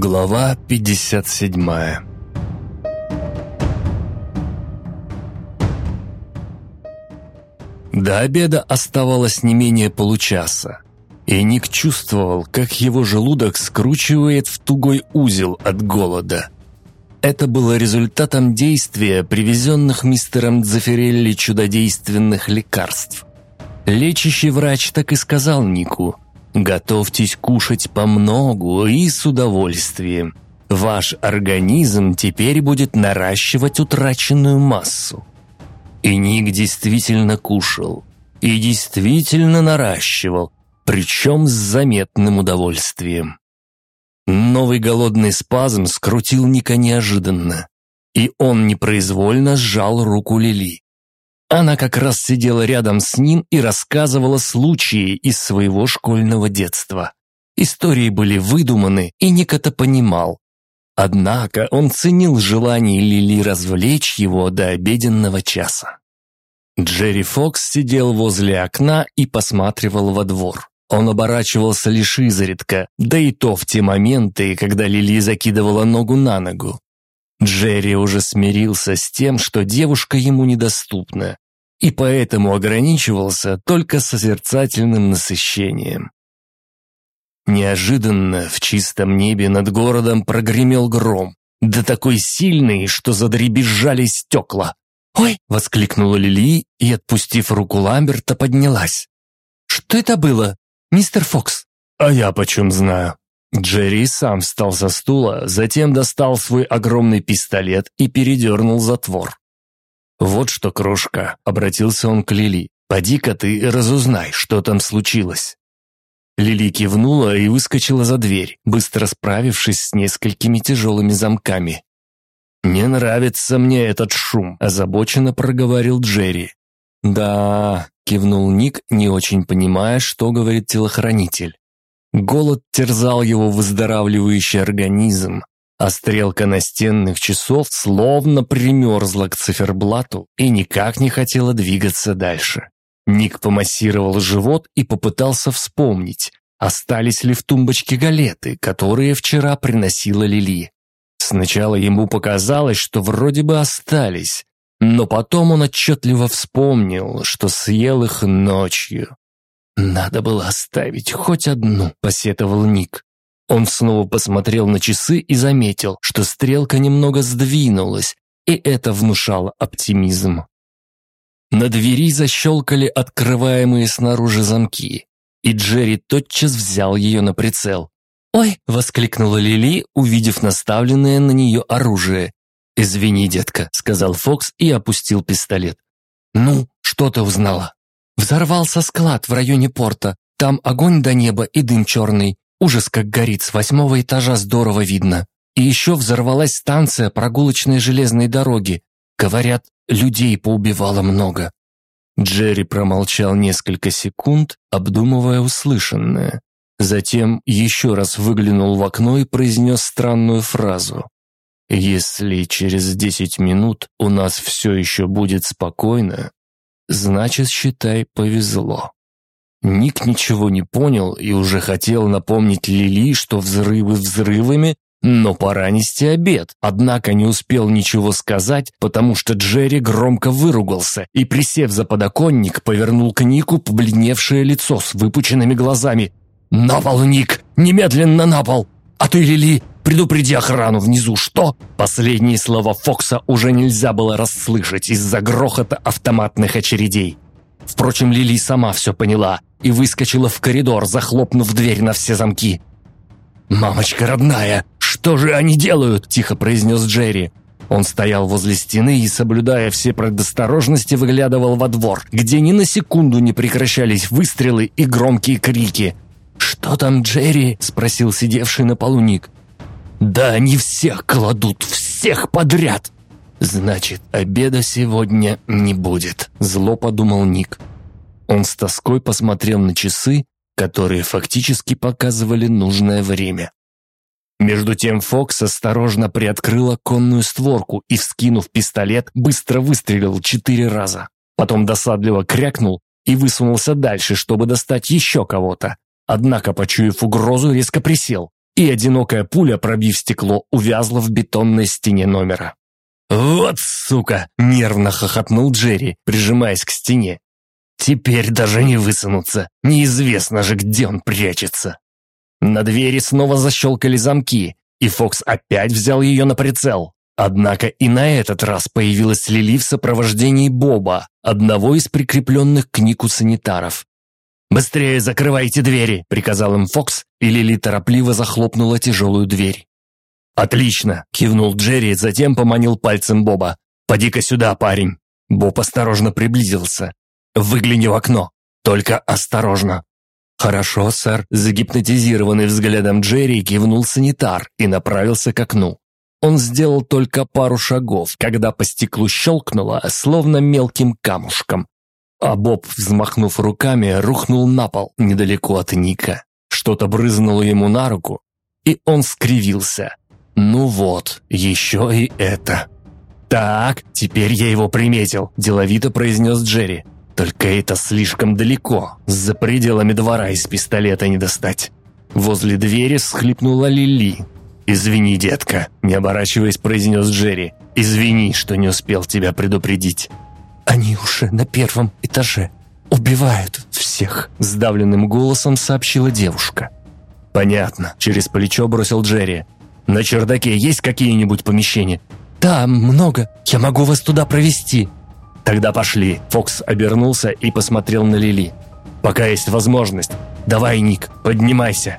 Глава 57 До обеда оставалось не менее получаса, и Ник чувствовал, как его желудок скручивает в тугой узел от голода. Это было результатом действия привезенных мистером Дзефирелли чудодейственных лекарств. Лечащий врач так и сказал Нику – Готовьтесь кушать помногу и с удовольствием. Ваш организм теперь будет наращивать утраченную массу. И Ник действительно кушал. И действительно наращивал, причем с заметным удовольствием. Новый голодный спазм скрутил Ника неожиданно, и он непроизвольно сжал руку Лили. Она как раз сидела рядом с ним и рассказывала случаи из своего школьного детства. Истории были выдуманы, и Ник это понимал. Однако он ценил желание Лили развлечь его до обеденного часа. Джерри Фокс сидел возле окна и посматривал во двор. Он оборачивался лишь изредка, да и то в те моменты, когда Лили закидывала ногу на ногу. Джерри уже смирился с тем, что девушка ему недоступна, и поэтому ограничивался только созерцательным насыщением. Неожиданно в чистом небе над городом прогремел гром, да такой сильный, что задребезжали стекла. «Ой!» — воскликнула Лили и, отпустив руку Ламберта, поднялась. «Что это было, мистер Фокс?» «А я почем знаю?» Джерри сам встал со стула, затем достал свой огромный пистолет и передернул затвор. «Вот что, крошка», — обратился он к Лили, — «поди-ка ты разузнай, что там случилось». Лили кивнула и выскочила за дверь, быстро справившись с несколькими тяжелыми замками. «Не нравится мне этот шум», – озабоченно проговорил Джерри. «Да», – кивнул Ник, не очень понимая, что говорит телохранитель. Голод терзал его выздоравливающий организм, а стрелка настенных часов словно примерзла к циферблату и никак не хотела двигаться дальше. Ник помассировал живот и попытался вспомнить, остались ли в тумбочке галеты, которые вчера приносила Лили. Сначала ему показалось, что вроде бы остались, но потом он отчетливо вспомнил, что съел их ночью. «Надо было оставить хоть одну», — посетовал Ник. Он снова посмотрел на часы и заметил, что стрелка немного сдвинулась, и это внушало оптимизм. На двери защелкали открываемые снаружи замки, и Джерри тотчас взял ее на прицел. «Ой!» – воскликнула Лили, увидев наставленное на нее оружие. «Извини, детка», – сказал Фокс и опустил пистолет. «Ну, что ты узнала?» «Взорвался склад в районе порта. Там огонь до неба и дым черный. Ужас, как горит, с восьмого этажа здорово видно. И еще взорвалась станция прогулочной железной дороги. Говорят, людей поубивало много». Джерри промолчал несколько секунд, обдумывая услышанное. Затем еще раз выглянул в окно и произнес странную фразу. «Если через десять минут у нас все еще будет спокойно, значит, считай, повезло». Ник ничего не понял и уже хотел напомнить Лили, что взрывы взрывами, но пора нести обед. Однако не успел ничего сказать, потому что Джерри громко выругался и, присев за подоконник, повернул к Нику побледневшее лицо с выпученными глазами. «На пол, Ник! Немедленно на пол! А ты, Лили, предупреди охрану внизу, что?» Последние слова Фокса уже нельзя было расслышать из-за грохота автоматных очередей. Впрочем, Лили сама все поняла и выскочила в коридор, захлопнув дверь на все замки. «Мамочка родная, что же они делают?» – тихо произнес Джерри. Он стоял возле стены и, соблюдая все предосторожности, выглядывал во двор, где ни на секунду не прекращались выстрелы и громкие крики – «Что там, Джерри?» – спросил сидевший на полу Ник. «Да они всех кладут, всех подряд!» «Значит, обеда сегодня не будет», – зло подумал Ник. Он с тоской посмотрел на часы, которые фактически показывали нужное время. Между тем Фокс осторожно приоткрыл оконную створку и, вскинув пистолет, быстро выстрелил четыре раза. Потом досадливо крякнул и высунулся дальше, чтобы достать еще кого-то. Однако, почуяв угрозу, резко присел и одинокая пуля, пробив стекло, увязла в бетонной стене номера. «Вот сука!» – нервно хохотнул Джерри, прижимаясь к стене. «Теперь даже не высунуться. Неизвестно же, где он прячется». На двери снова защелкали замки, и Фокс опять взял ее на прицел. Однако и на этот раз появилась Лили в сопровождении Боба, одного из прикрепленных к Нику санитаров. «Быстрее закрывайте двери!» – приказал им Фокс, и Лили торопливо захлопнула тяжелую дверь. «Отлично!» – кивнул Джерри, затем поманил пальцем Боба. «Поди-ка сюда, парень!» Боб осторожно приблизился. «Выгляни в окно! Только осторожно!» «Хорошо, сэр», – загипнотизированный взглядом Джерри кивнул санитар и направился к окну. Он сделал только пару шагов, когда по стеклу щелкнуло, словно мелким камушком. А Боб, взмахнув руками, рухнул на пол недалеко от Ника. Что-то брызнуло ему на руку, и он скривился. «Ну вот, еще и это». «Так, теперь я его приметил», – деловито произнес Джерри. «Только это слишком далеко, за пределами двора из пистолета не достать». Возле двери всхлипнула Лили. «Извини, детка», – не оборачиваясь, произнес Джерри. «Извини, что не успел тебя предупредить». «Они уже на первом этаже. Убивают всех», – сдавленным голосом сообщила девушка. «Понятно», – через плечо бросил Джерри. «На чердаке есть какие-нибудь помещения?» «Да, много. Я могу вас туда провести». «Тогда пошли». Фокс обернулся и посмотрел на Лили. «Пока есть возможность. Давай, Ник, поднимайся».